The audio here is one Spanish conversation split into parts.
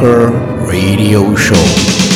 Metal Bunker Radio Show.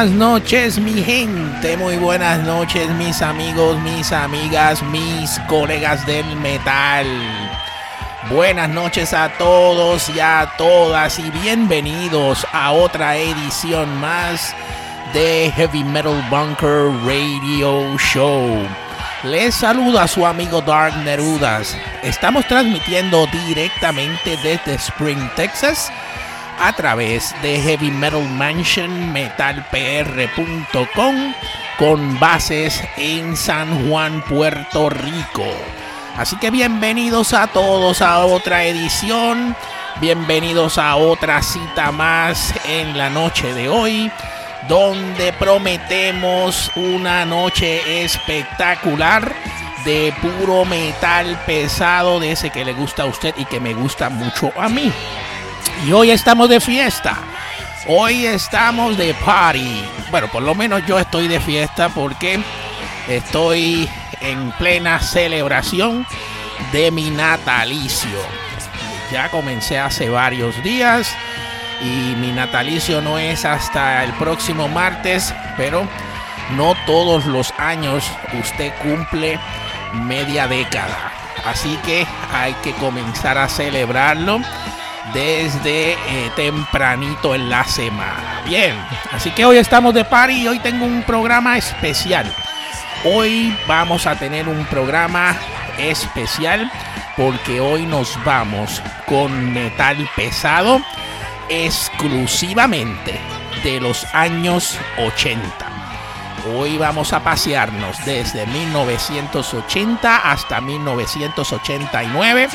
Buenas noches mi gente, muy buenas noches mis amigos, mis amigas, mis colegas del metal. Buenas noches a todos y a todas y bienvenidos a otra edición más de Heavy Metal Bunker Radio Show. Les saluda su amigo Dark Nerudas. Estamos transmitiendo directamente desde Spring, Texas a través de Heavy Metal Mansion metalpr.com con bases en San Juan, Puerto Rico. Así que bienvenidos a todos a otra edición, bienvenidos a otra cita más en la noche de hoy, donde prometemos una noche espectacular de puro metal pesado, de ese que le gusta a usted y que me gusta mucho a mí. Y hoy estamos de fiesta. Hoy estamos de party. Bueno, por lo menos yo estoy de fiesta porque estoy en plena celebración de mi natalicio. Ya comencé hace varios días y mi natalicio no es hasta el próximo martes, pero no todos los años usted cumple media década. Así que hay que comenzar a celebrarlo desde eh, tempranito en la semana. Bien, así que hoy estamos de party y hoy tengo un programa especial. Hoy vamos a tener un programa especial porque hoy nos vamos con metal pesado exclusivamente de los años 80. Hoy vamos a pasearnos desde 1980 hasta 1989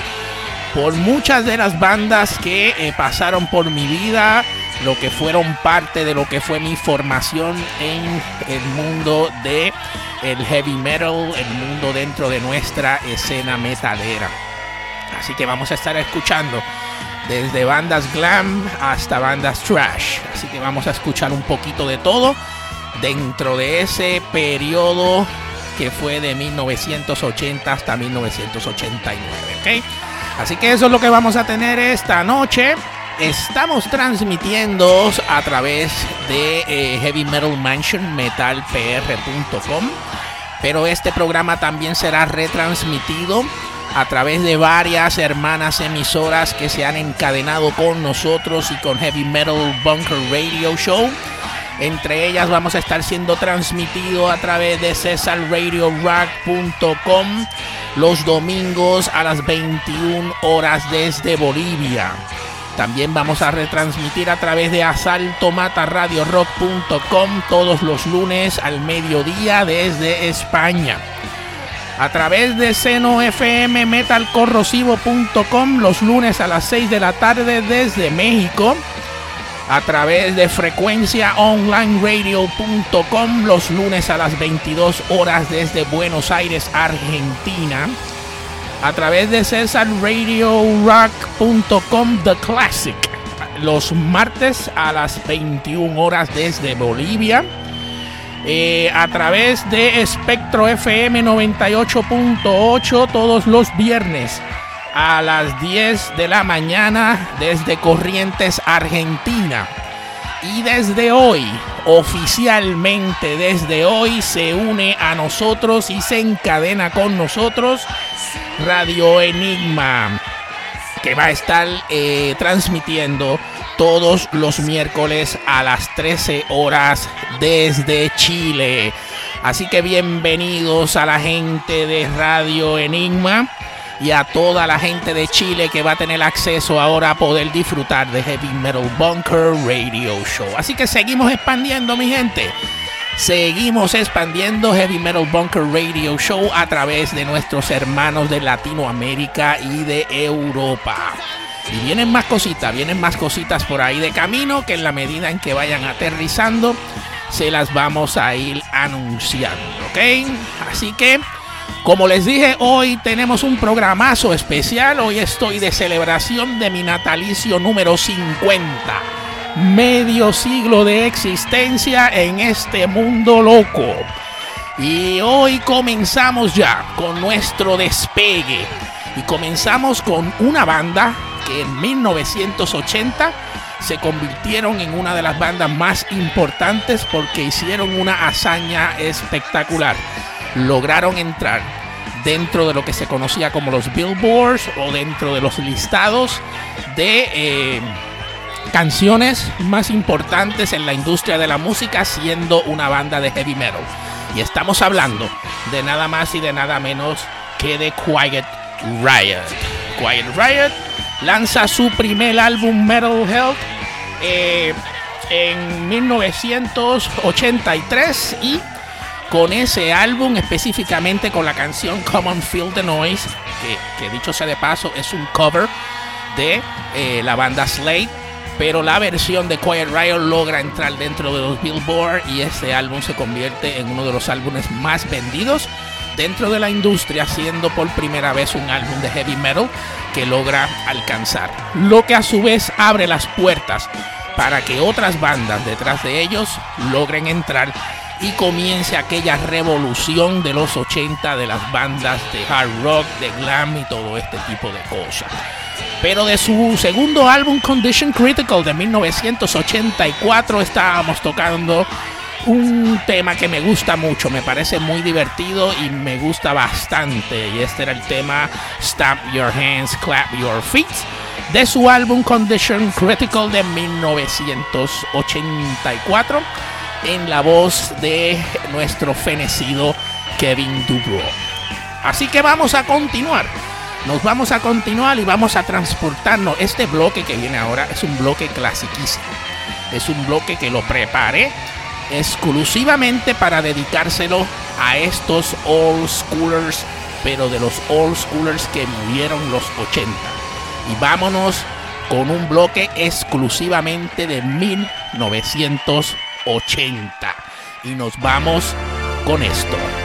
por muchas de las bandas que eh, pasaron por mi vida, lo que fueron parte de lo que fue mi formación en el mundo de heavy metal, el mundo dentro de nuestra escena metalera. Así que vamos a estar escuchando desde bandas glam hasta bandas trash. Así que vamos a escuchar un poquito de todo dentro de ese periodo que fue de 1980 hasta 1989. ¿ok? Así que eso es lo que vamos a tener esta noche. Estamos transmitiendo a través de eh, Heavy Metal Mansion metalpr.com. Pero este programa también será retransmitido a través de varias hermanas emisoras que se han encadenado con nosotros y con Heavy Metal Bunker Radio Show. Entre ellas vamos a estar siendo transmitido a través de cesarradiorock.com los domingos a las 21 horas desde Bolivia. También vamos a retransmitir a través de asaltomataradiorock.com todos los lunes al mediodía desde España. A través de seno fm metalcorrosivo.com los lunes a las 6 de la tarde desde México a través de frecuenciaonlineradio.com los lunes a las 22 horas desde Buenos Aires, Argentina. A través de cesarradiorock.com The Classic los martes a las 21 horas desde Bolivia. Eh, a través de Espectro FM 98.8 todos los viernes a las 10 de la mañana desde Corrientes, Argentina. Y desde hoy, oficialmente desde hoy, se une a nosotros y se encadena con nosotros Radio Enigma, que va a estar eh, transmitiendo todos los miércoles a las 13 horas desde Chile. Así que bienvenidos a la gente de Radio Enigma y a toda la gente de Chile que va a tener acceso ahora a poder disfrutar de Heavy Metal Bunker Radio Show. Así que seguimos expandiendo, mi gente. Seguimos expandiendo Heavy Metal Bunker Radio Show a través de nuestros hermanos de Latinoamérica y de Europa. Y vienen más cositas, vienen más cositas por ahí de camino que en la medida en que vayan aterrizando se las vamos a ir anunciando, ¿ok? Así que como les dije, hoy tenemos un programazo especial. Hoy estoy de celebración de mi natalicio número 50. Medio siglo de existencia en este mundo loco. Y hoy comenzamos ya con nuestro despegue. Y comenzamos con una banda que en 1980 se convirtieron en una de las bandas más importantes porque hicieron una hazaña espectacular. Lograron entrar dentro de lo que se conocía como los billboards o dentro de los listados de eh, canciones más importantes en la industria de la música siendo una banda de heavy metal. Y estamos hablando de nada más y de nada menos que de Quiet Riot. Quiet Riot lanza su primer álbum Metal Health eh, en 1983 y con ese álbum, específicamente con la canción Common Feel the Noise, que, dicho sea de paso es un cover de eh, la banda Slade, pero la versión de Quiet Riot logra entrar dentro de los Billboard y ese álbum se convierte en uno de los álbumes más vendidos dentro de la industria, siendo por primera vez un álbum de heavy metal que logra alcanzar, lo que a su vez abre las puertas para que otras bandas detrás de ellos logren entrar y comience aquella revolución de los 80 de las bandas de hard rock, de glam y todo este tipo de cosas. Pero de su segundo álbum Condition Critical de 1984 estábamos tocando un tema que me gusta mucho, me parece muy divertido y me gusta bastante. Y este era el tema Stamp Your Hands, Clap Your Feet de su álbum Condition Critical de 1984 en la voz de nuestro fenecido Kevin Dubrow. Así que vamos a continuar. Nos vamos a continuar y vamos a transportarnos. Este bloque que viene ahora es un bloque clasiquísimo. Es un bloque que lo preparé exclusivamente para dedicárselo a estos old schoolers, pero de los old schoolers que vivieron los 80. Y vámonos con un bloque exclusivamente de 1980. Y nos vamos con esto.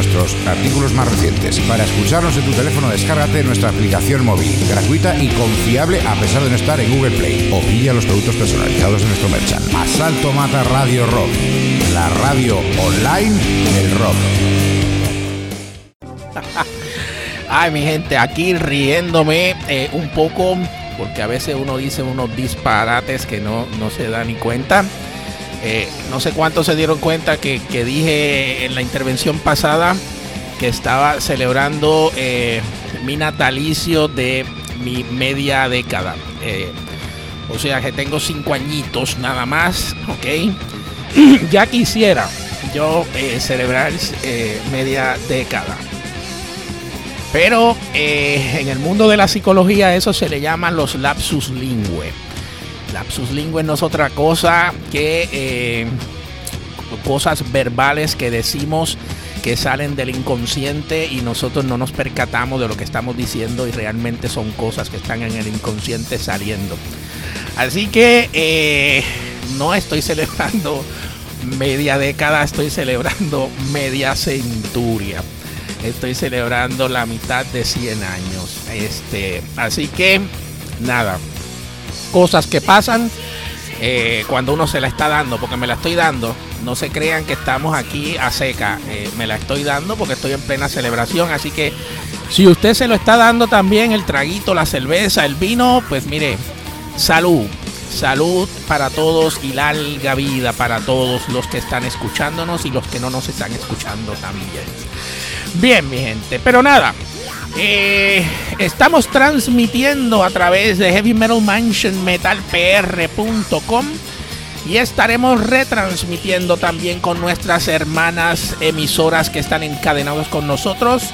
nuestros artículos más recientes. Para escucharnos en tu teléfono, descárgate nuestra aplicación móvil, gratuita y confiable a pesar de no estar en Google Play. O pilla los productos personalizados de nuestro merchant. Asalto Mata Radio Rock, la radio online del rock. Ay, mi gente, aquí riéndome eh, un poco, porque a veces uno dice unos disparates que no, no se da ni cuenta. Eh, no sé cuántos se dieron cuenta que, que, dije en la intervención pasada que estaba celebrando eh, mi natalicio de mi media década. Eh, o sea que tengo cinco añitos nada más, ¿ok? ya quisiera yo celebrar media década. Pero en el mundo de la psicología eso se le llaman los lapsus lingüe. Lapsus lingüe no es otra cosa que eh, cosas verbales que decimos que salen del inconsciente y nosotros no nos percatamos de lo que estamos diciendo y realmente son cosas que están en el inconsciente saliendo. Así que eh, no estoy celebrando media década, estoy celebrando media centuria. Estoy celebrando la mitad de 100 años. Este, así que nada, cosas que pasan eh, cuando uno se la está dando, porque me la estoy dando. No se crean que estamos aquí a seca. Eh, me la estoy dando porque estoy en plena celebración. Así que si usted se lo está dando también, el traguito, la cerveza, el vino, pues mire, salud. Salud para todos y larga vida para todos los que están escuchándonos y los que no nos están escuchando también. Bien, mi gente. Pero nada, eh, estamos transmitiendo a través de Heavy Metal Mansion metalpr.com y estaremos retransmitiendo también con nuestras hermanas emisoras que están encadenados con nosotros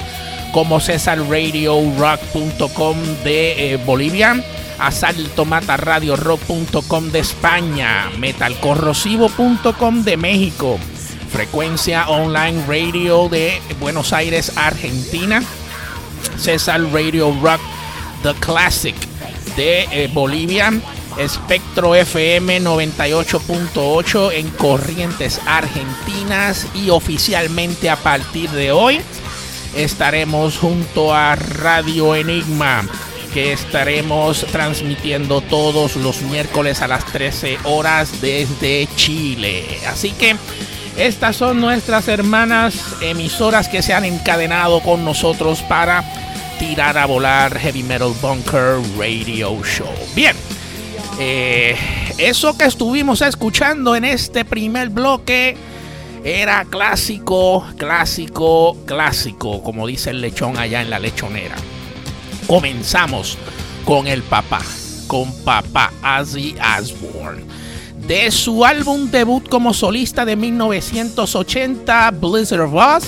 como César Radio Rock.com de eh, Bolivia, asaltomataradiorock.com de España, metalcorrosivo.com de México, frecuencia online radio de Buenos Aires, Argentina. César Radio Rock The Classic de eh, Bolivia, Espectro FM 98.8 en Corrientes Argentinas y oficialmente a partir de hoy estaremos junto a Radio Enigma que estaremos transmitiendo todos los miércoles a las 13 horas desde Chile. Así que estas son nuestras hermanas emisoras que se han encadenado con nosotros para tirar a volar Heavy Metal Bunker Radio Show. Bien, eh, eso que estuvimos escuchando en este primer bloque era clásico, clásico, clásico, como dice el lechón allá en la lechonera. Comenzamos con el papá, con papá Ozzy Osbourne de su álbum debut como solista de 1980, Blizzard of Oz.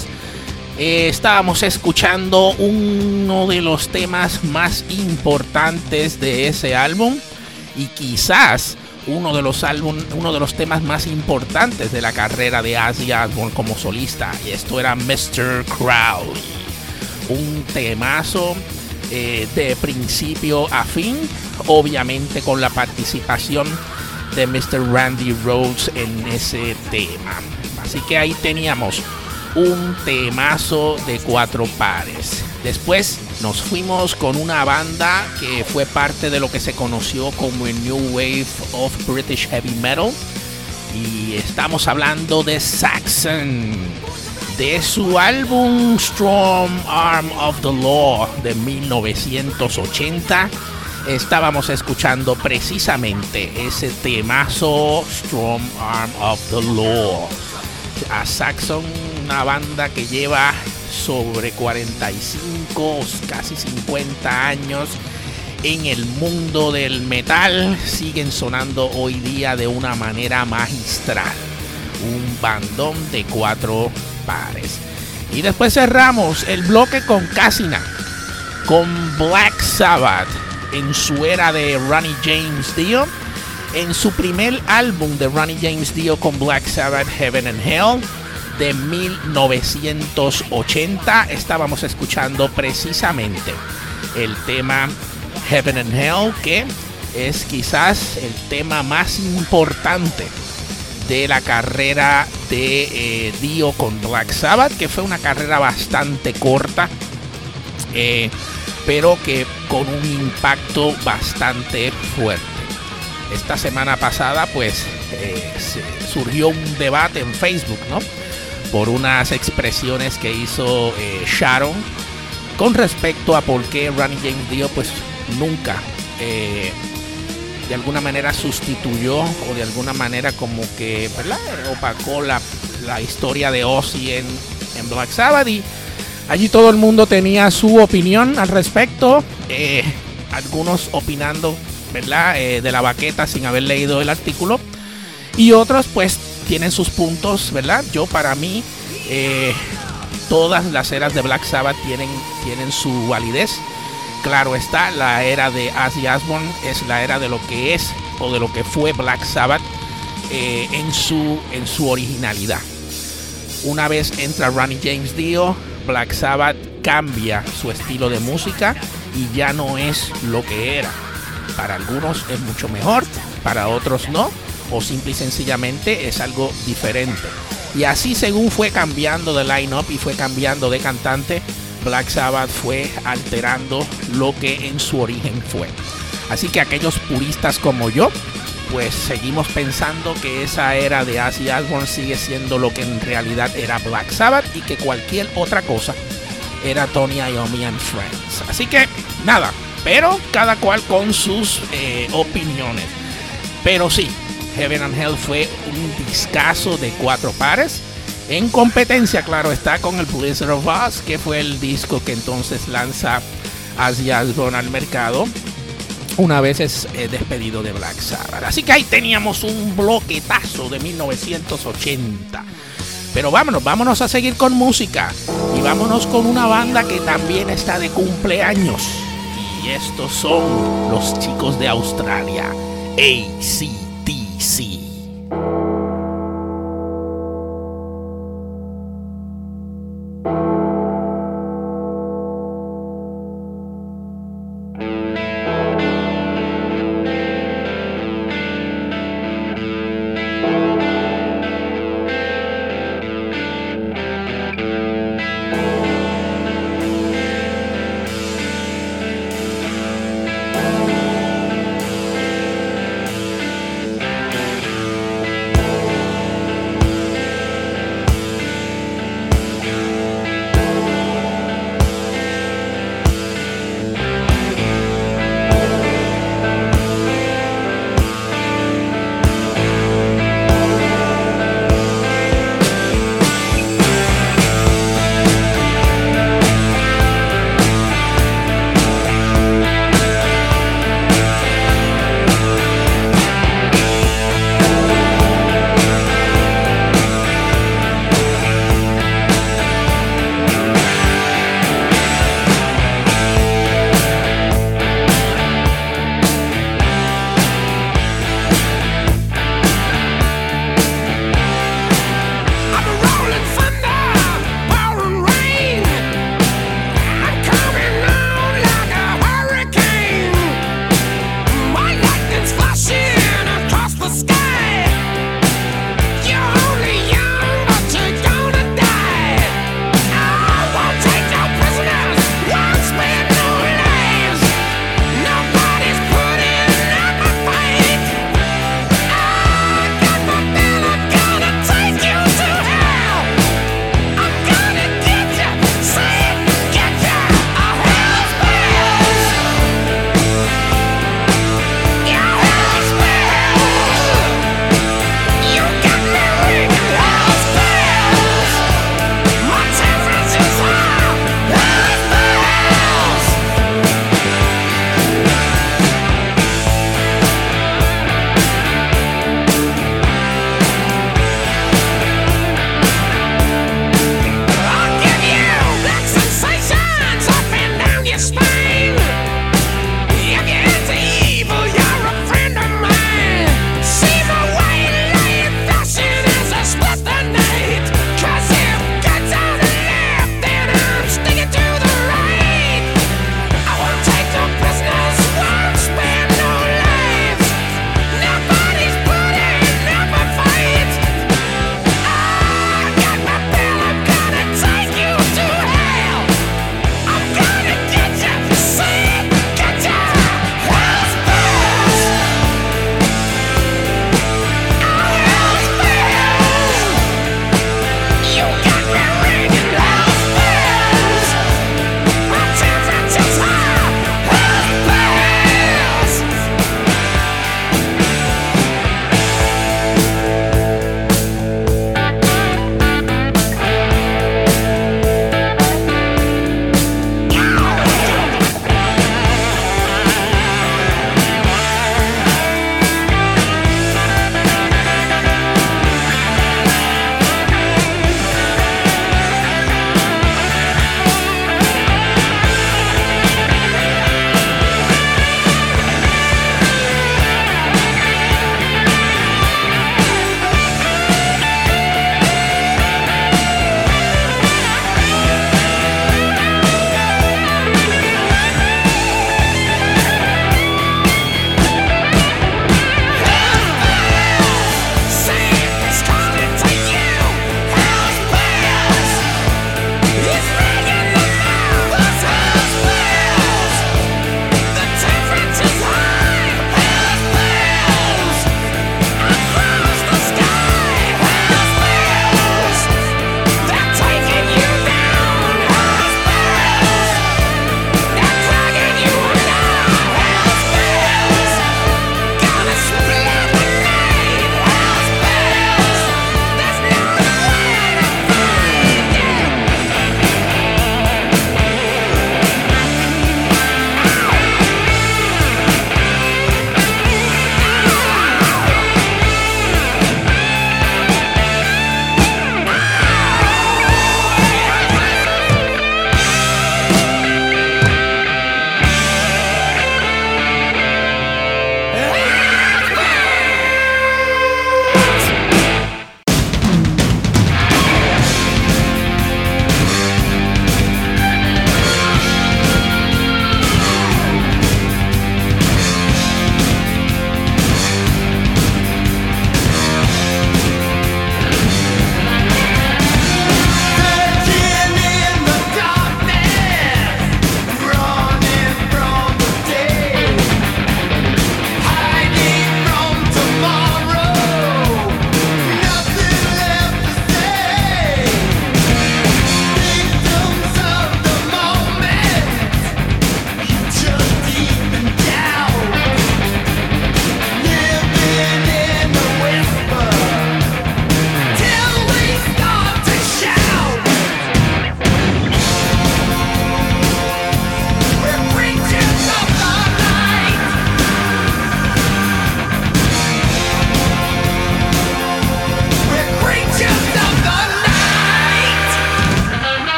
eh, estábamos escuchando uno de los temas más importantes de ese álbum y quizás uno de los álbum, uno de los temas más importantes de la carrera de Ozzy Osbourne como solista y esto era Mr. Crowley, un temazo eh, de principio a fin, obviamente con la participación de Mr. Randy Rhodes en ese tema. Así que ahí teníamos un temazo de cuatro pares. Después nos fuimos con una banda que fue parte de lo que se conoció como el New Wave of British Heavy Metal. Y estamos hablando de Saxon, de su álbum Strong Arm of the Law de 1980. Estábamos escuchando precisamente ese temazo Strong Arm of the Law. A Saxon, una banda que lleva sobre 45, casi 50 años en el mundo del metal, siguen sonando hoy día de una manera magistral. Un bandón de cuatro pares. Y después cerramos el bloque con Casina, con Black Sabbath en su era de Ronnie James Dio. En su primer álbum de Ronnie James Dio con Black Sabbath, Heaven and Hell, de 1980, estábamos escuchando precisamente el tema Heaven and Hell, que es quizás el tema más importante de la carrera de eh, Dio con Black Sabbath, que fue una carrera bastante corta. Eh, pero que con un impacto bastante fuerte. Esta semana pasada, pues, eh, surgió un debate en Facebook, ¿no? Por unas expresiones que hizo eh, Sharon con respecto a por qué Ronnie James Dio, pues, nunca eh, de alguna manera sustituyó o de alguna manera como que, ¿verdad? Opacó la, la historia de Ozzy en, en Black Sabbath y Allí todo el mundo tenía su opinión al respecto. Eh, algunos opinando. Eh, de la baqueta sin haber leído el artículo. Y otros pues tienen sus puntos, ¿verdad? Yo para mí, eh, todas las eras de Black Sabbath tienen, tienen su validez. Claro está, la era de Ozzy Osbourne es la era de lo que es o de lo que fue Black Sabbath en, su, en su originalidad. Una vez entra Ronnie James Dio, Black Sabbath cambia su estilo de música y ya no es lo que era. Para algunos es mucho mejor, para otros no, o simple y sencillamente es algo diferente. Y así según fue cambiando de line-up y fue cambiando de cantante, Black Sabbath fue alterando lo que en su origen fue. Así que aquellos puristas como yo, pues seguimos pensando que esa era de Ozzy Osbourne sigue siendo lo que en realidad era Black Sabbath y que cualquier otra cosa era Tony Iommi and Friends. Así que nada, pero cada cual con sus eh, opiniones. Pero sí, Heaven and Hell fue un discazo de cuatro pares. En competencia, claro, está con el Blizzard of Oz, que fue el disco que entonces lanza Ozzy Osbourne al mercado una vez es eh, despedido de Black Sabbath. Así que ahí teníamos un bloquetazo de 1980. Pero vámonos, vámonos a seguir con música. Y vámonos con una banda que también está de cumpleaños. Y estos son los chicos de Australia, ACDC.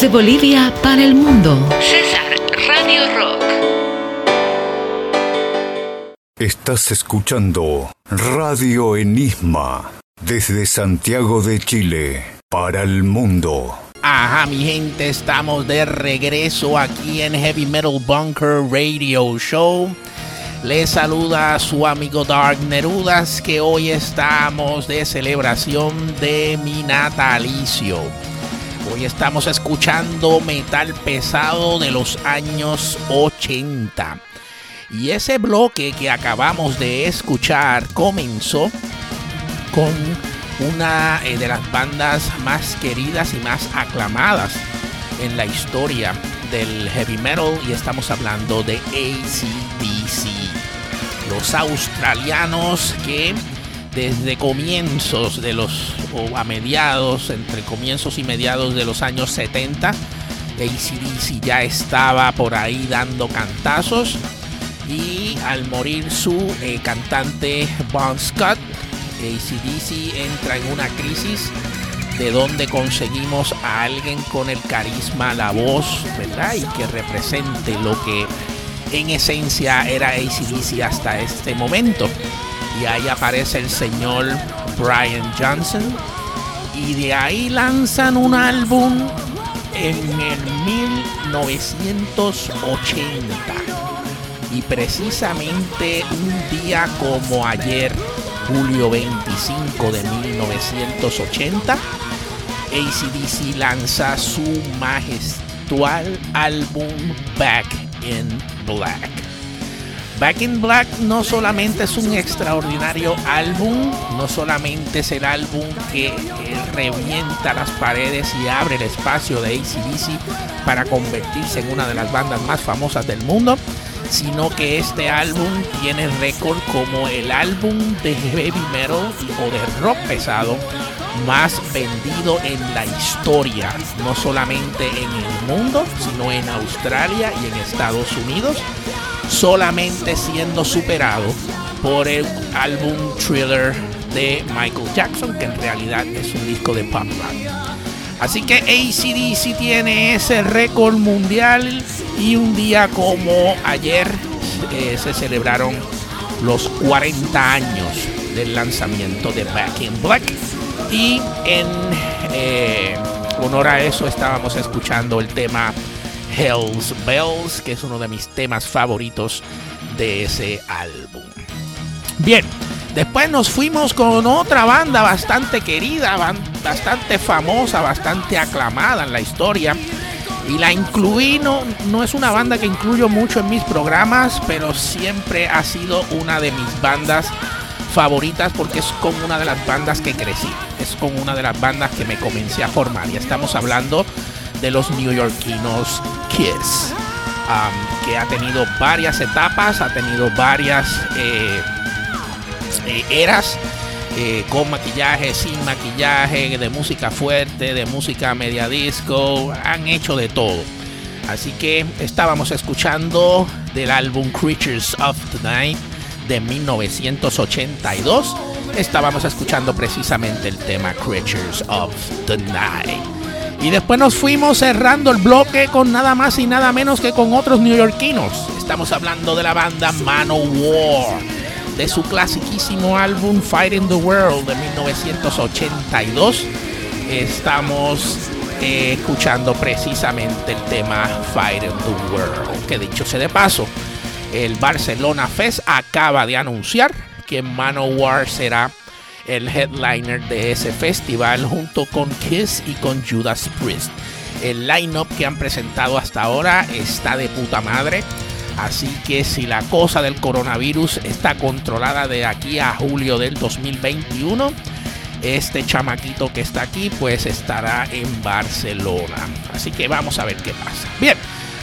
Desde Bolivia para el mundo. César Radio Rock. Estás escuchando Radio Enigma desde Santiago de Chile para el mundo. Ajá, mi gente, estamos de regreso aquí en Heavy Metal Bunker Radio Show. Les saluda su amigo Dark Nerudas, que hoy estamos de celebración de mi natalicio. Hoy estamos escuchando metal pesado de los años 80. Y ese bloque que acabamos de escuchar comenzó con una eh, de las bandas más queridas y más aclamadas en la historia del heavy metal y estamos hablando de ACDC. Los australianos que desde comienzos de los, o a mediados, entre comienzos y mediados de los años 70, ACDC ya estaba por ahí dando cantazos y al morir su eh, cantante Bon Scott, ACDC entra en una crisis de donde conseguimos a alguien con el carisma, la voz, ¿verdad? Y que represente lo que en esencia era ACDC hasta este momento. Y ahí aparece el señor Brian Johnson. Y de ahí lanzan un álbum en el 1980. Y precisamente un día como ayer, julio 25 de 1980, ACDC lanza su majestual álbum Back in Black. Back in Black no solamente es un extraordinario álbum, no solamente es el álbum que revienta las paredes y abre el espacio de ACDC para convertirse en una de las bandas más famosas del mundo, sino que este álbum tiene récord como el álbum de heavy metal o de rock pesado más vendido en la historia, no solamente en el mundo, sino en Australia y en Estados Unidos, solamente siendo superado por el álbum Thriller de Michael Jackson, que en realidad es un disco de pop rock. Así que ACDC tiene ese récord mundial y un día como ayer eh, se celebraron los 40 años del lanzamiento de Back in Black y en eh, honor a eso estábamos escuchando el tema Hell's Bells, que es uno de mis temas favoritos de ese álbum. Bien, después nos fuimos con otra banda bastante querida, bastante famosa, bastante aclamada en la historia. Y la incluí, no, no es una banda que incluyo mucho en mis programas, pero siempre ha sido una de mis bandas favoritas porque es con una de las bandas que crecí, es con una de las bandas que me comencé a formar y estamos hablando de los neoyorquinos Kiss, que ha tenido varias etapas, ha tenido varias eh, eh, eras. Eh, con maquillaje, sin maquillaje, de música fuerte, de música media disco, han hecho de todo. Así que estábamos escuchando del álbum Creatures of the Night de 1982, estábamos escuchando precisamente el tema Creatures of the Night. Y después nos fuimos cerrando el bloque con nada más y nada menos que con otros neoyorquinos. Estamos hablando de la banda Manowar, de su clasiquísimo álbum Fighting the World de 1982. Estamos eh, escuchando precisamente el tema Fighting the World, que dicho sea de paso, el Barcelona Fest acaba de anunciar que Manowar será el headliner de ese festival junto con Kiss y con Judas Priest. El line-up que han presentado hasta ahora está de puta madre. Así que si la cosa del coronavirus está controlada de aquí a julio del 2021, este chamaquito que está aquí pues estará en Barcelona. Así que vamos a ver qué pasa. Bien.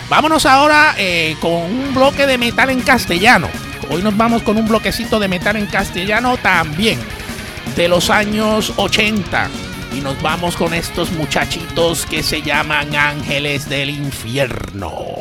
Vámonos ahora eh, con un bloque de metal en castellano. Hoy nos vamos con un bloquecito de metal en castellano también de los años 80. Y nos vamos con estos muchachitos que se llaman Ángeles del Infierno.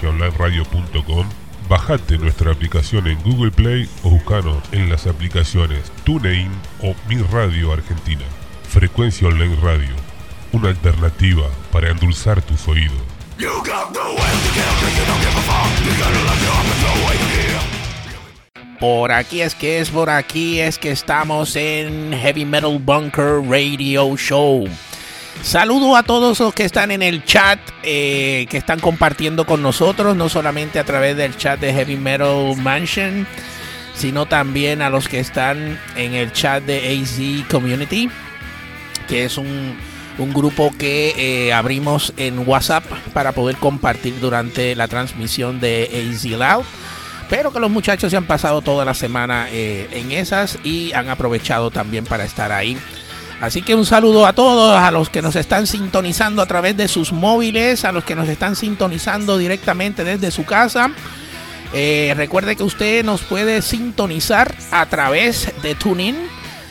www.frecuenciaonlineradio.com. Bajate nuestra aplicación en Google Play o buscanos en las aplicaciones TuneIn o Mi Radio Argentina. Frecuencia Online Radio, una alternativa para endulzar tus oídos. Por aquí es que es, por aquí es que estamos en Heavy Metal Bunker Radio Show. Saludo a todos los que están en el chat, eh, que están compartiendo con nosotros, no solamente a través del chat de Heavy Metal Mansion, sino también a los que están en el chat de AZ Community, que es un, grupo que eh, abrimos en WhatsApp para poder compartir durante la transmisión de AZ Loud. Pero que los muchachos se han pasado toda la semana eh, en esas y han aprovechado también para estar ahí. Así que un saludo a todos, a los que nos están sintonizando a través de sus móviles, a los que nos están sintonizando directamente desde su casa. Eh, recuerde que usted nos puede sintonizar a través de TuneIn.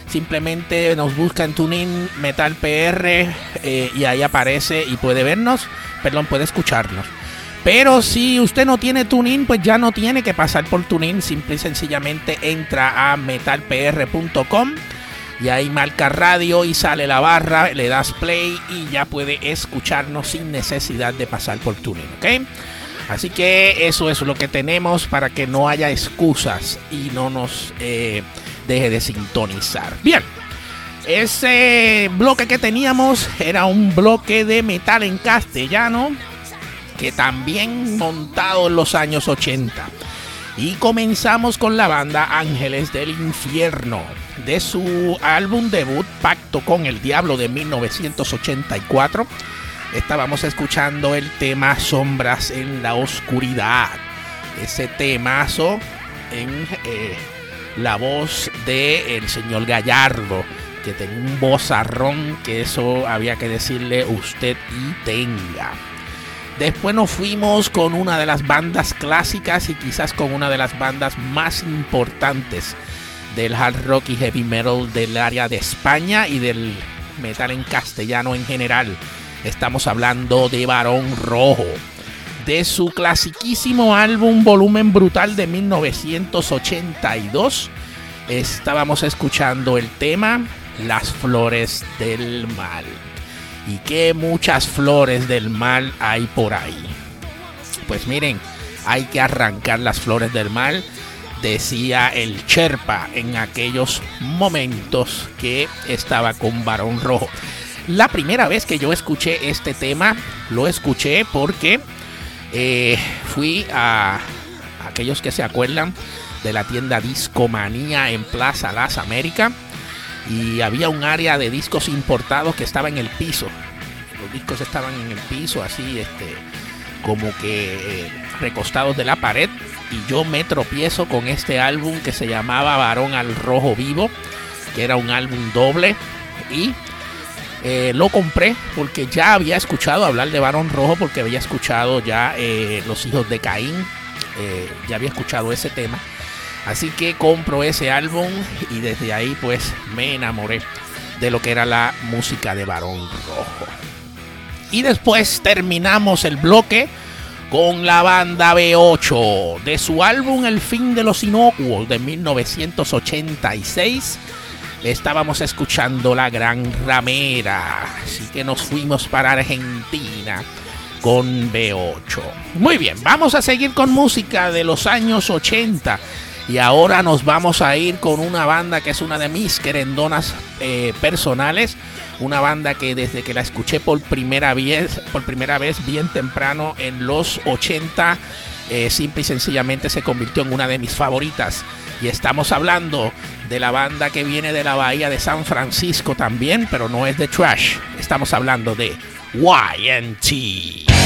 Simplemente nos busca en TuneIn Metal PR eh, y ahí aparece y puede vernos, perdón, puede escucharnos. Pero si usted no tiene TuneIn, pues ya no tiene que pasar por TuneIn. Simple y sencillamente entra a metalpr.com y ahí marca radio y sale la barra, le das play y ya puede escucharnos sin necesidad de pasar por TuneIn, ¿ok? Así que eso es lo que tenemos para que no haya excusas y no nos eh, deje de sintonizar. Bien, ese bloque que teníamos era un bloque de metal en castellano que también montado en los años 80. Y comenzamos con la banda Ángeles del Infierno, de su álbum debut Pacto con el Diablo de 1984. Estábamos escuchando el tema Sombras en la Oscuridad. Ese temazo en eh, la voz de el señor Gallardo, que tenía un vozarrón que eso había que decirle usted y tenga. Después nos fuimos con una de las bandas clásicas y quizás con una de las bandas más importantes del hard rock y heavy metal del área de España y del metal en castellano en general. Estamos hablando de Barón Rojo. De su clasiquísimo álbum Volumen Brutal de 1982, estábamos escuchando el tema Las Flores del Mal y qué muchas flores del mal hay por ahí. Pues miren, hay que arrancar las flores del mal, decía el Cherpa en aquellos momentos que estaba con Barón Rojo. La primera vez que yo escuché este tema, lo escuché porque eh, fui a aquellos que se acuerdan de la tienda Discomanía en Plaza Las Américas y había un área de discos importados que estaba en el piso. Los discos estaban en el piso, así, este, como que eh, recostados de la pared. Y yo me tropiezo con este álbum que se llamaba Varón al Rojo Vivo, que era un álbum doble. Y eh, lo compré porque ya había escuchado hablar de Varón Rojo, porque había escuchado ya eh, Los Hijos de Caín, ya había escuchado ese tema. Así que compro ese álbum y desde ahí pues me enamoré de lo que era la música de Barón Rojo. Y después terminamos el bloque con la banda B8 de su álbum El fin de los inocuos de 1986. Estábamos escuchando La Gran Ramera, así que nos fuimos para Argentina con B8. Muy bien, vamos a seguir con música de los años 80 y ahora nos vamos a ir con una banda que es una de mis querendonas eh, personales. Una banda que desde que la escuché por primera vez, por primera vez bien temprano en los 80, eh, simple y sencillamente se convirtió en una de mis favoritas. Y estamos hablando de la banda que viene de la bahía de San Francisco también, pero no es de trash. Estamos hablando de YNT.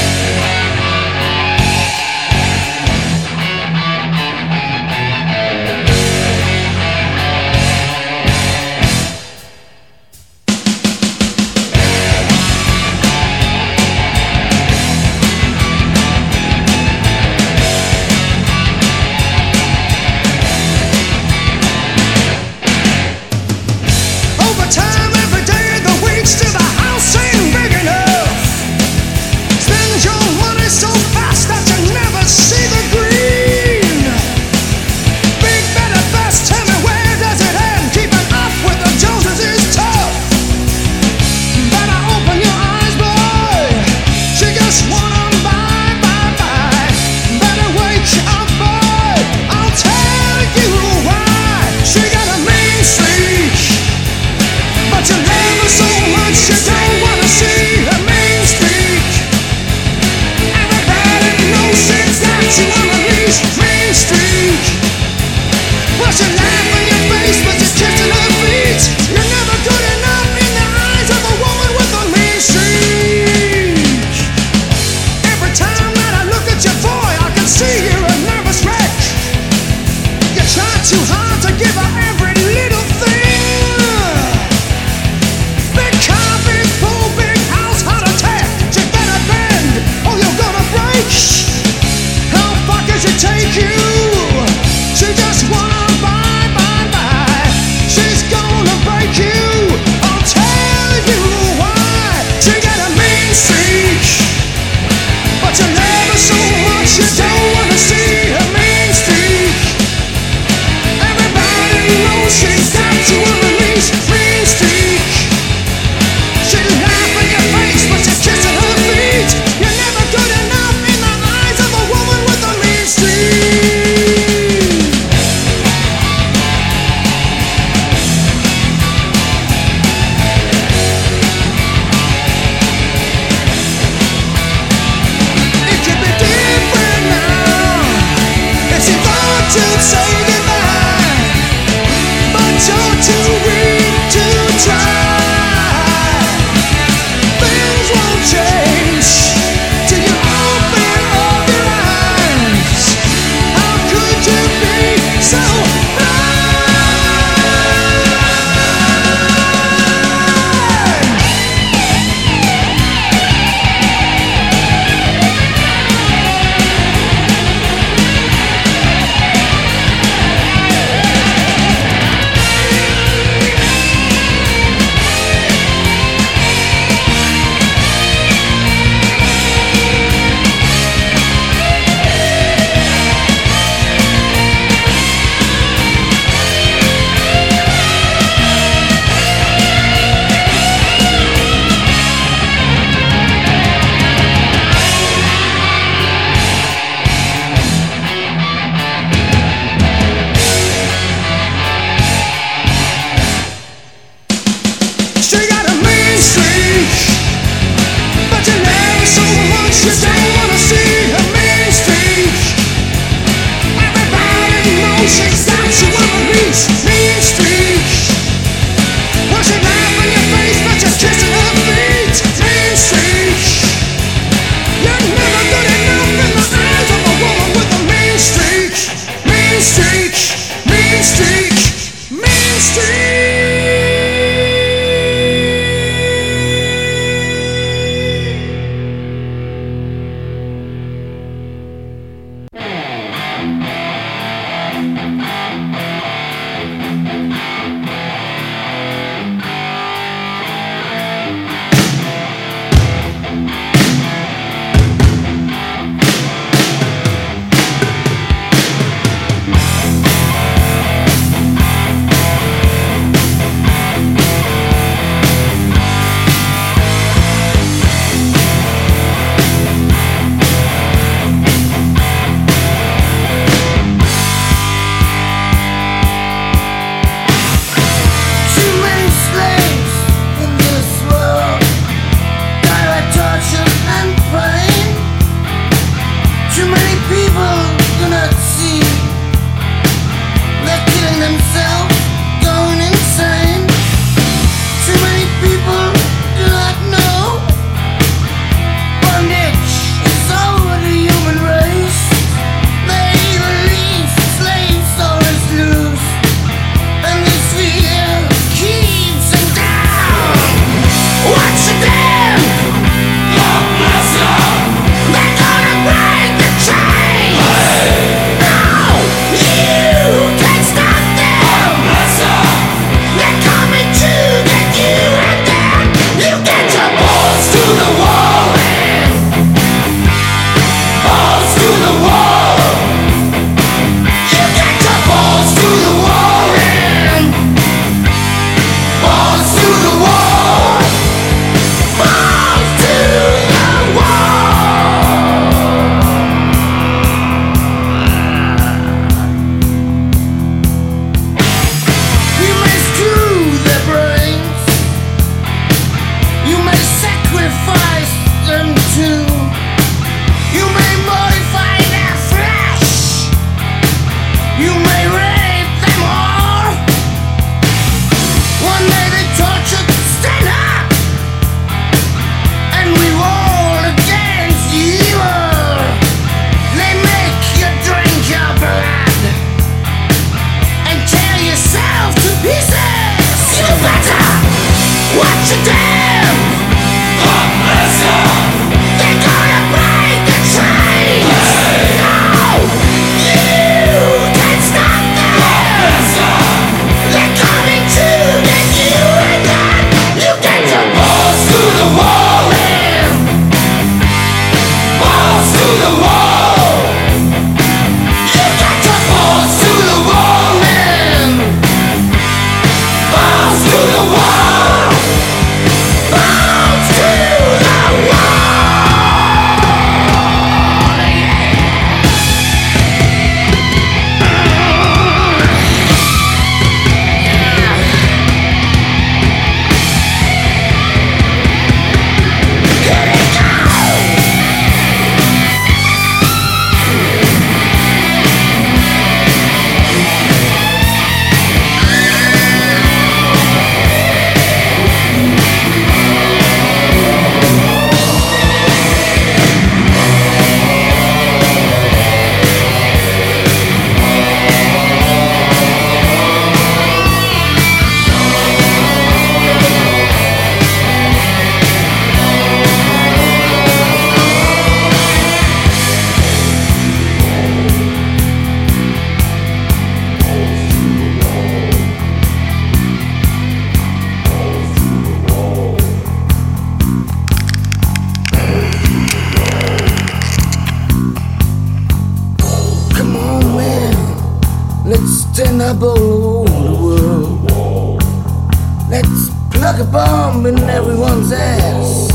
Like a bomb in everyone's ass.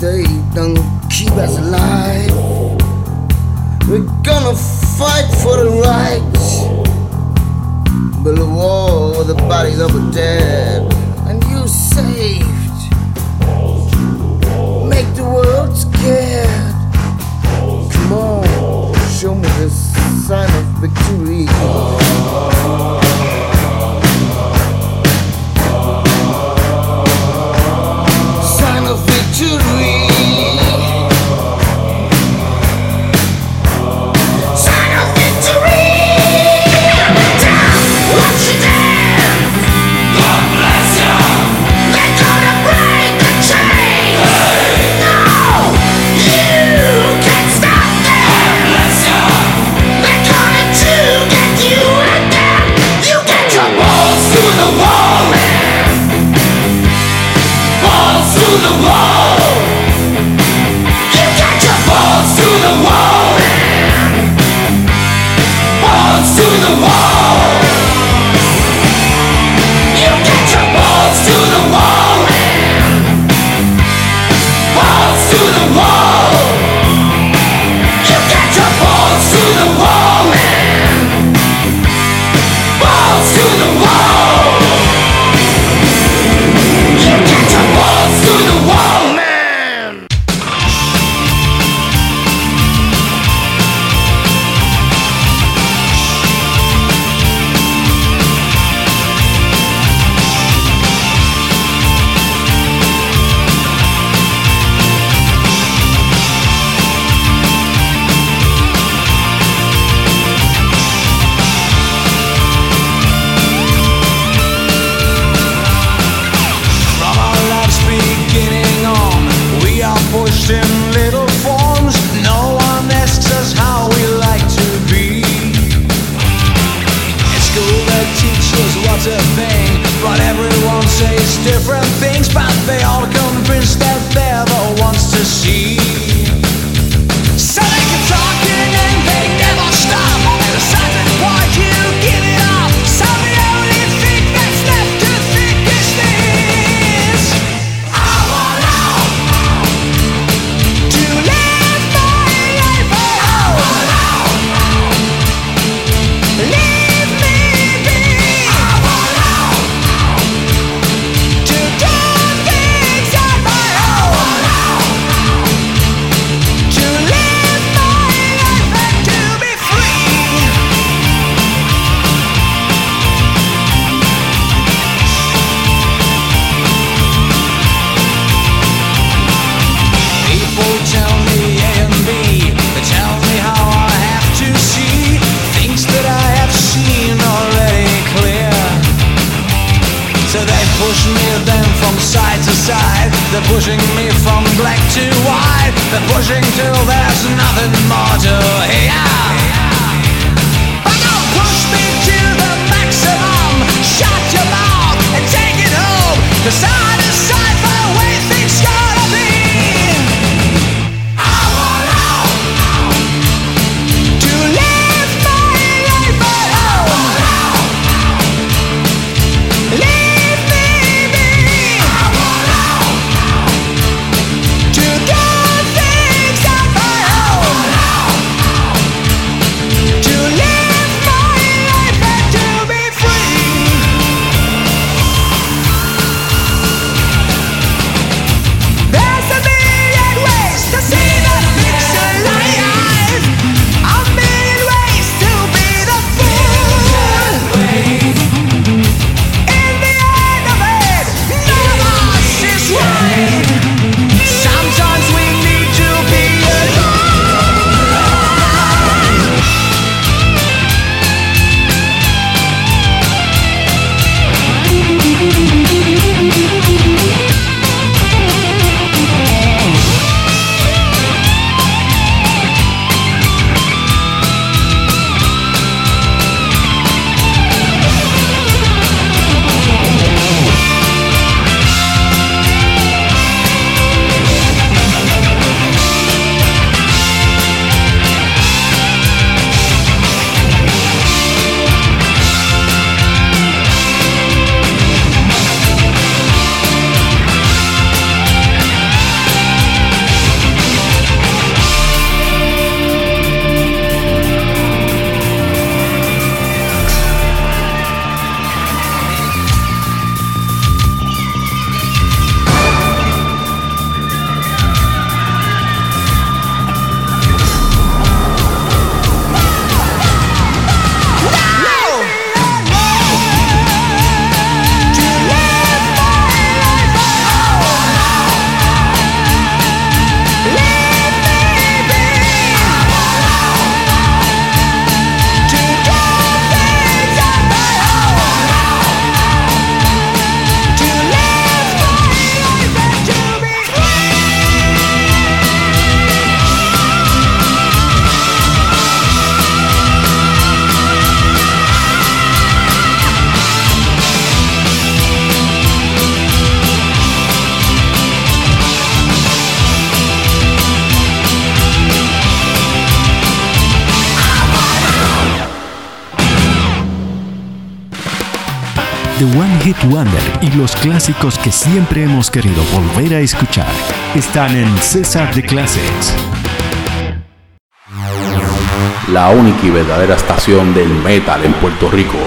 They don't keep us alive. We're gonna fight for the right. Build a wall with the bodies of the dead. And you saved. Make the world scared. Come on, show me the sign of victory. we? love. Y los clásicos que siempre hemos querido volver a escuchar están en César de Classics. La única y verdadera estación del metal en Puerto Rico.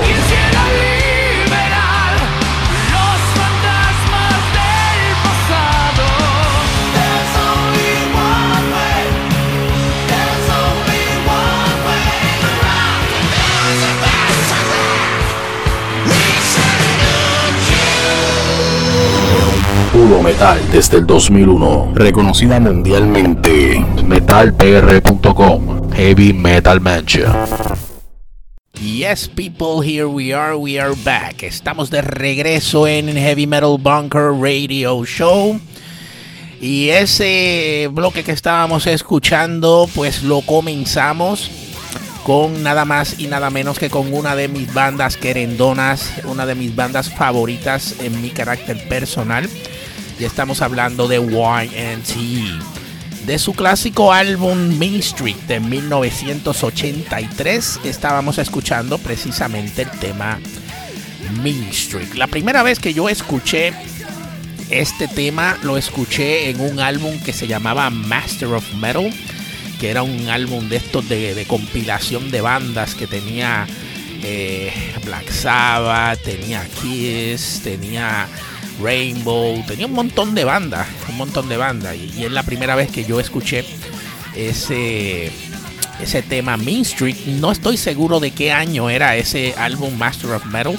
Metal desde el 2001. Reconocida mundialmente. Metalpr.com. Heavy Metal Mansion. Yes, people, here we are, we are back. Estamos de regreso en Heavy Metal Bunker Radio Show. Y ese bloque que estábamos escuchando, pues lo comenzamos con nada más y nada menos que con una de mis bandas querendonas, una de mis bandas favoritas en mi carácter personal. Y estamos hablando de YNT. De su clásico álbum Main Street de 1983 estábamos escuchando precisamente el tema Main Street. La primera vez que yo escuché este tema lo escuché en un álbum que se llamaba Master of Metal, que era un álbum de estos de, compilación de bandas que tenía eh, Black Sabbath, tenía Kiss, tenía Rainbow, tenía un montón de bandas, un montón de bandas. Y, y, es la primera vez que yo escuché ese, ese tema Main Street. No estoy seguro de qué año era ese álbum Master of Metal,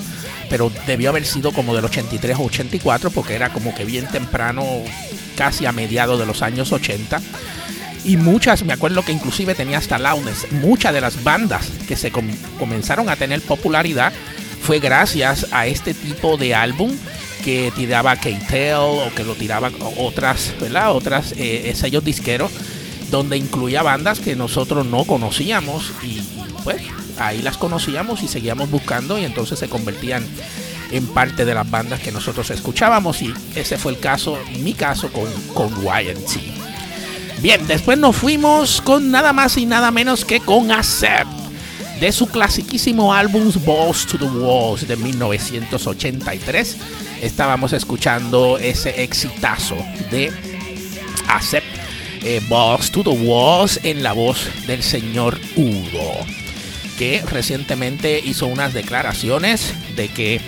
pero debió haber sido como del 83 o 84, porque era como que bien temprano, casi a mediados de los años 80. Y muchas, me acuerdo que inclusive tenía hasta Loudness, muchas de las bandas que se com comenzaron a tener popularidad fue gracias a este tipo de álbum que tiraba K-Tel o que lo tiraban otras, ¿verdad? Otras eh, sellos disqueros donde incluía bandas que nosotros no conocíamos y, pues ahí las conocíamos y seguíamos buscando y entonces se convertían en parte de las bandas que nosotros escuchábamos y ese fue el caso, mi caso con, con. Bien, después nos fuimos con nada más y nada menos que con Accept de su clasiquísimo álbum Balls to the Walls de 1983 estábamos escuchando ese exitazo de Accept eh, Balls to the Walls en la voz del señor Hugo, que recientemente hizo unas declaraciones de que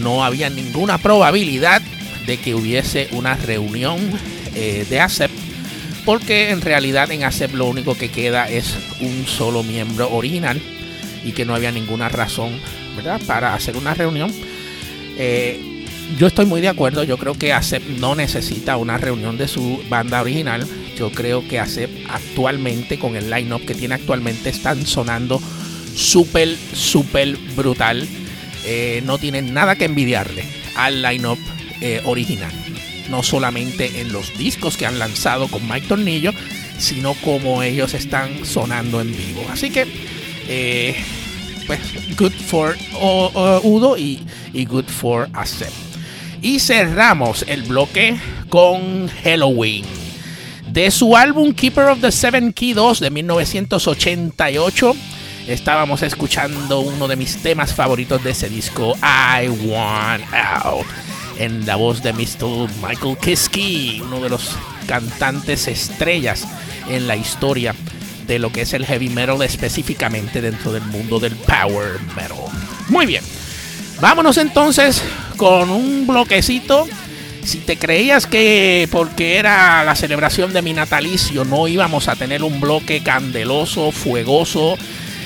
no había ninguna probabilidad de que hubiese una reunión eh, de Accept, porque en realidad en Accept lo único que queda es un solo miembro original y que no había ninguna razón ¿verdad? para hacer una reunión. Eh, yo estoy muy de acuerdo. Yo creo que ACEP no necesita una reunión de su banda original. Yo creo que ACEP actualmente, con el line-up que tiene actualmente, están sonando súper, súper brutal. Eh, no tienen nada que envidiarle al line-up eh, original. No solamente en los discos que han lanzado con Mike Tornillo, sino como ellos están sonando en vivo. Así que, eh, pues, good for uh, uh, Udo y, y good for ACEP. Y cerramos el bloque con Halloween. De su álbum Keeper of the Seven Key 2 de 1988, estábamos escuchando uno de mis temas favoritos de ese disco, I Want Out, en la voz de Mr. Michael Kiske, uno de los cantantes estrellas en la historia de lo que es el heavy metal, específicamente dentro del mundo del power metal. Muy bien, vámonos entonces con un bloquecito. Si te creías que porque era la celebración de mi natalicio no íbamos a tener un bloque candeloso, fuegoso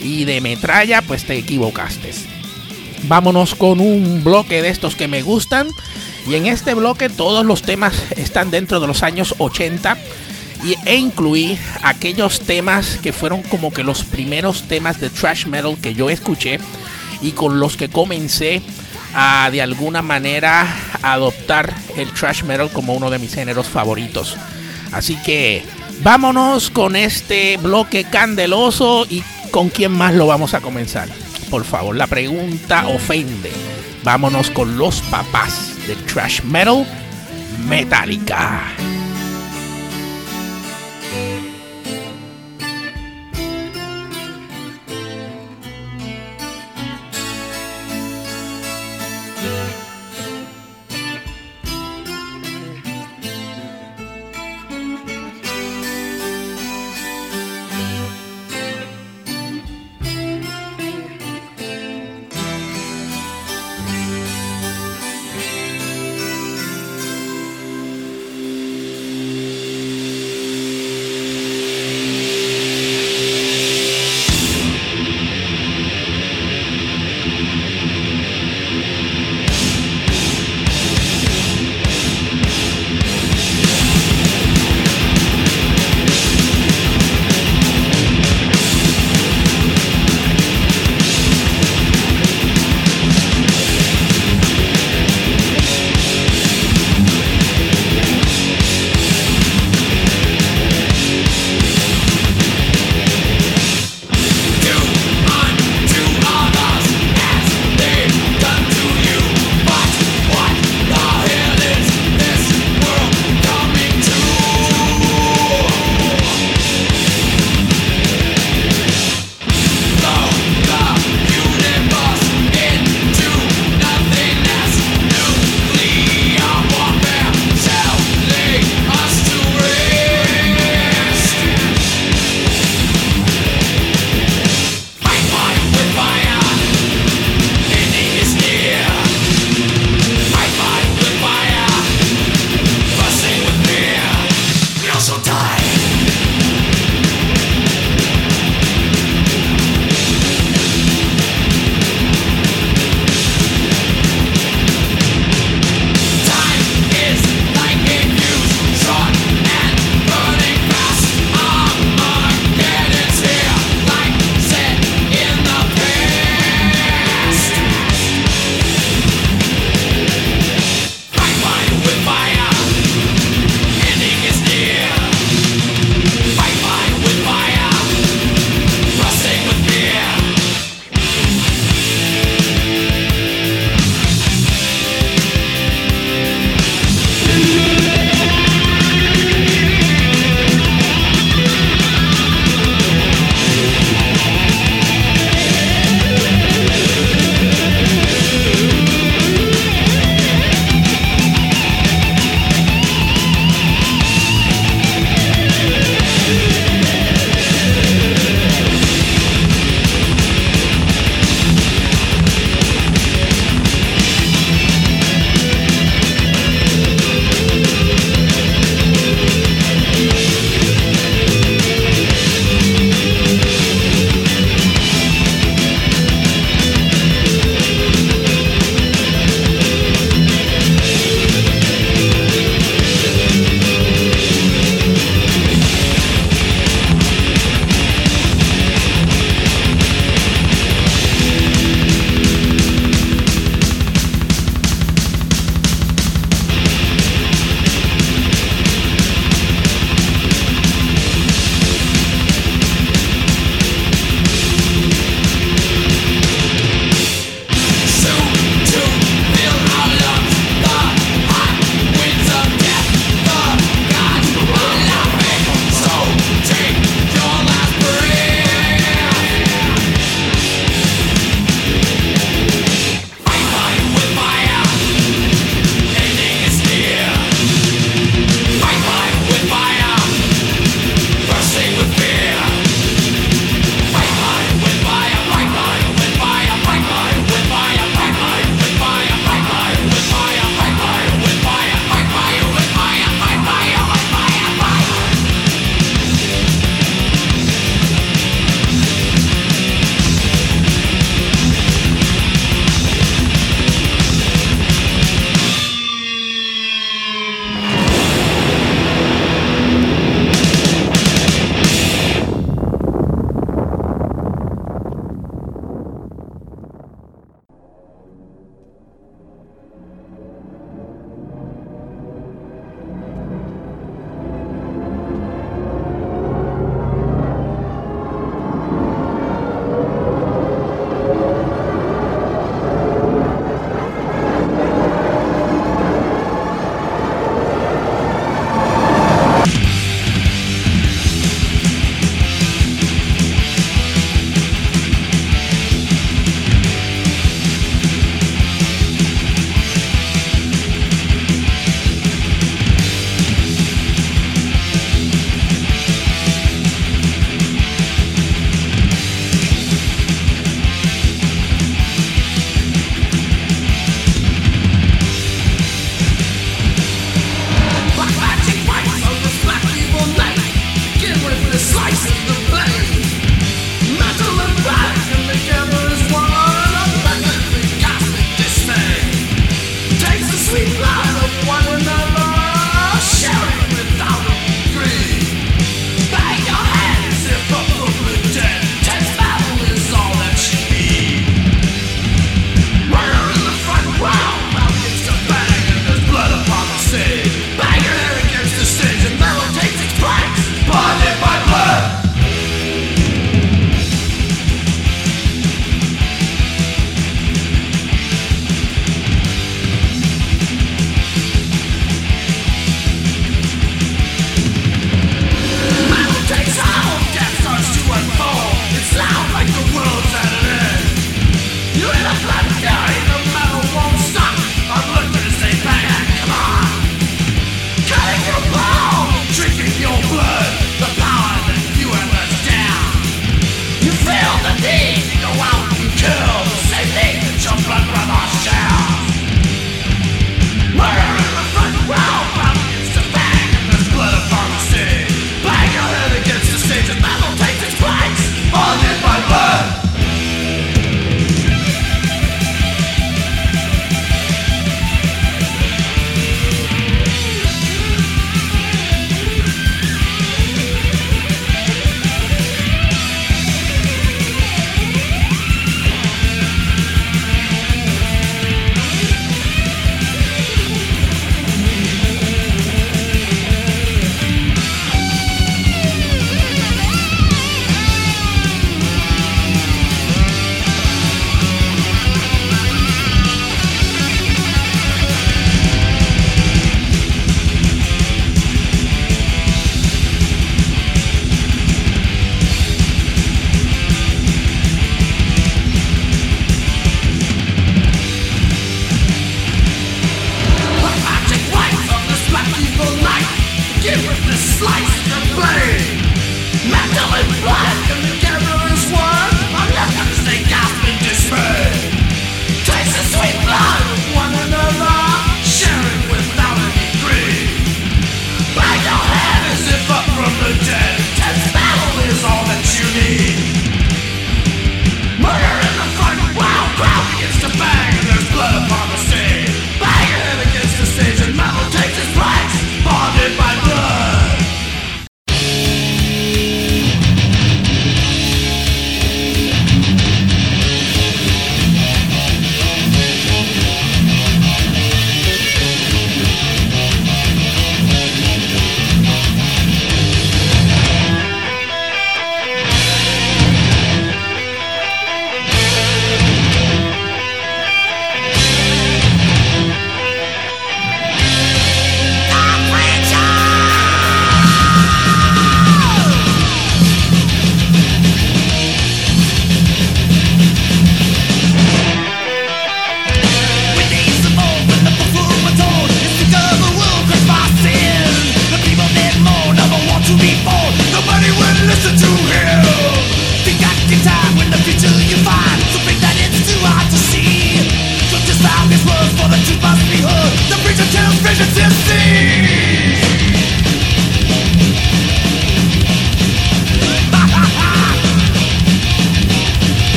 y de metralla, pues te equivocaste. Vámonos con un bloque de estos que me gustan. Y en este bloque todos los temas están dentro de los años 80 y, e incluí aquellos temas que fueron como que los primeros temas de thrash metal que yo escuché y con los que comencé a de alguna manera adoptar el thrash metal como uno de mis géneros favoritos. Así que vámonos con este bloque candeloso y con quién más lo vamos a comenzar. Por favor, la pregunta ofende. Vámonos con los papás del thrash metal, Metallica.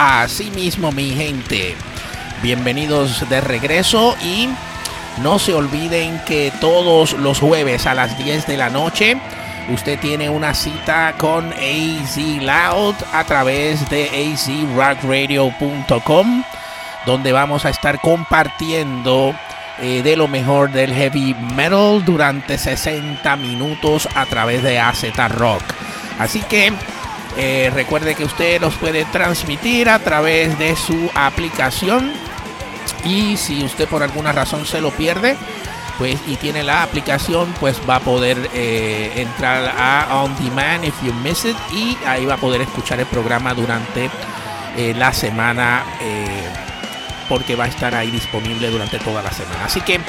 Así mismo, mi gente. Bienvenidos de regreso y no se olviden que todos los jueves a las 10 de la noche usted tiene una cita con AZ Loud a través de azrockradio.com donde vamos a estar compartiendo eh, de lo mejor del heavy metal durante 60 minutos a través de AZ Rock. Así que eh, recuerde que usted los puede transmitir a través de su aplicación. Y si usted por alguna razón se lo pierde, pues y tiene la aplicación, pues va a poder eh, entrar a On Demand if you miss it y ahí va a poder escuchar el programa durante eh, la semana porque va a estar ahí disponible durante toda la semana. Así que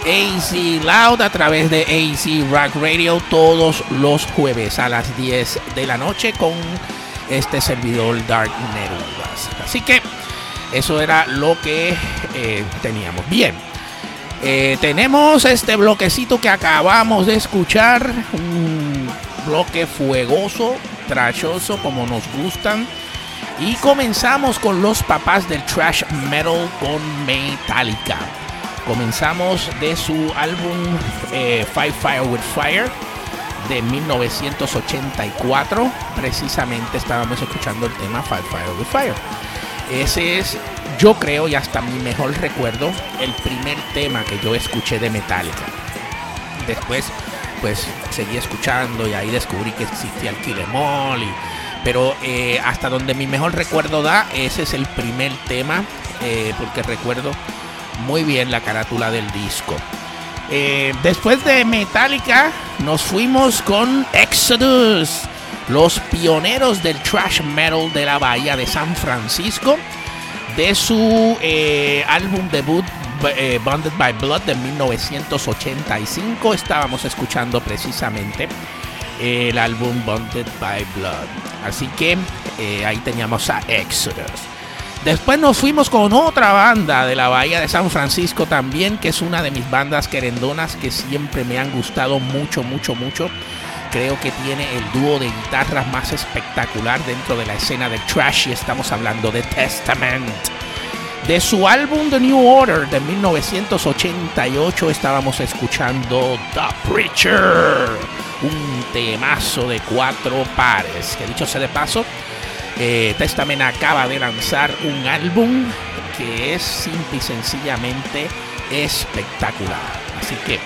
AC Loud a través de AC Rock Radio todos los jueves a las 10 de la noche con este servidor Dark Nerudas. Así que eso era lo que eh, teníamos. Bien. Eh, tenemos este bloquecito que acabamos de escuchar. Un bloque fuegoso, trachoso, como nos gustan. Y comenzamos con los papás del trash metal con Metallica. Comenzamos de su álbum eh, Fight Fire with Fire de 1984. Precisamente estábamos escuchando el tema Fight Fire with Fire. Ese es, yo creo, y hasta mi mejor recuerdo, el primer tema que yo escuché de Metallica. Después, pues seguí escuchando y ahí descubrí que existía el Em y- pero eh, hasta donde mi mejor recuerdo da, ese es el primer tema, eh, porque recuerdo muy bien la carátula del disco. Eh, después de Metallica, nos fuimos con Exodus, los pioneros del thrash metal de la bahía de San Francisco, de su eh, álbum debut eh, Bonded by Blood de 1985. Estábamos escuchando precisamente el álbum Bonded by Blood. Así que ahí teníamos a Exodus. Después nos fuimos con otra banda de la Bahía de San Francisco también, que es una de mis bandas querendonas que siempre me han gustado mucho, mucho, mucho. Creo que tiene el dúo de guitarras más espectacular dentro de la escena de trash y estamos hablando de Testament. De su álbum The New Order de 1988 estábamos escuchando The Preacher. un temazo de cuatro pares. Que dicho sea de paso, eh, Testament acaba de lanzar un álbum que es simple y sencillamente espectacular. Así que.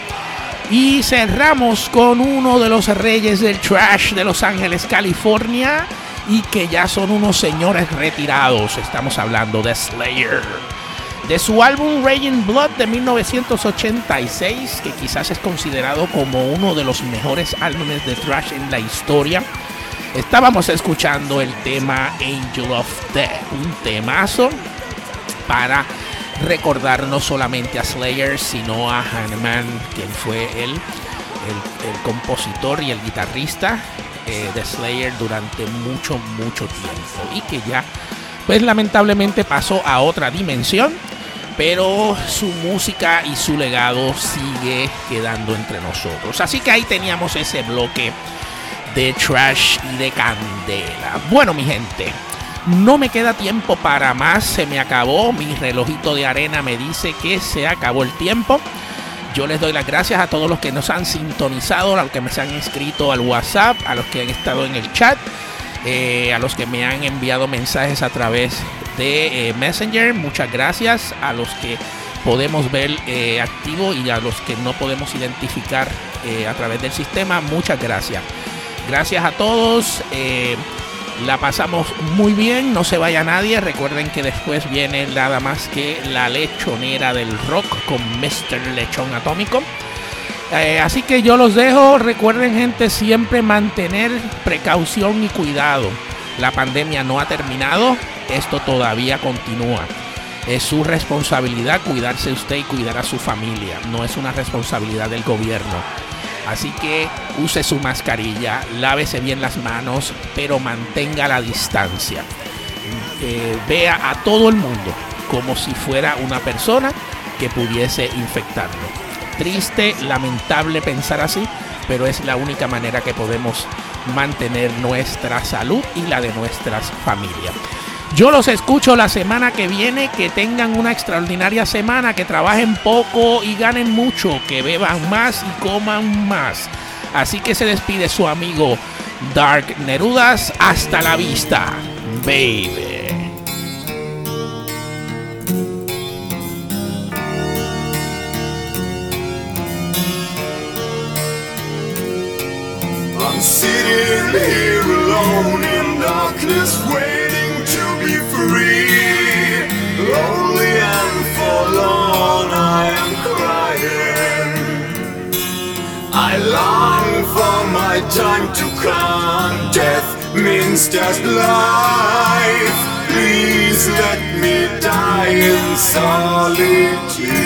Y cerramos con uno de los reyes del trash de Los Ángeles, California. Y que ya son unos señores retirados. Estamos hablando de Slayer. De su álbum Raging Blood de 1986, que quizás es considerado como uno de los mejores álbumes de trash en la historia. Estábamos escuchando el tema Angel of Death, un temazo para recordar no solamente a Slayer, sino a Hanneman, quien fue el, el, compositor y el guitarrista eh, de Slayer durante mucho, mucho tiempo. Y que ya, pues lamentablemente pasó a otra dimensión. Pero su música y su legado sigue quedando entre nosotros. Así que ahí teníamos ese bloque de trash y de candela. Bueno, mi gente, no me queda tiempo para más, se me acabó, mi relojito de arena me dice que se acabó el tiempo. Yo les doy las gracias a todos los que nos han sintonizado, a los que me se han inscrito al WhatsApp, a los que han estado en el chat, eh, a los que me han enviado mensajes a través de eh, Messenger. Muchas gracias a los que podemos ver eh, activo y a los que no podemos identificar a través del sistema. Muchas gracias. Gracias a todos. Eh, la pasamos muy bien, no se vaya nadie. Recuerden que después viene nada más que la lechonera del rock con Mr. Lechón Atómico. Eh, así que yo los dejo. Recuerden, gente, siempre mantener precaución y cuidado. La pandemia no ha terminado, esto todavía continúa. Es su responsabilidad cuidarse usted y cuidar a su familia. No es una responsabilidad del gobierno. Así que use su mascarilla, lávese bien las manos, pero mantenga la distancia. Eh, vea a todo el mundo como si fuera una persona que pudiese infectarlo. Triste, lamentable pensar así, pero es la única manera que podemos mantener nuestra salud y la de nuestras familias. Yo los escucho la semana que viene. Que tengan una extraordinaria semana. Que trabajen poco y ganen mucho. Que beban más y coman más. Así que se despide su amigo Dark Nerudas. Hasta la vista, baby. Long for my time to come. Death means just life. Please let me die in solitude.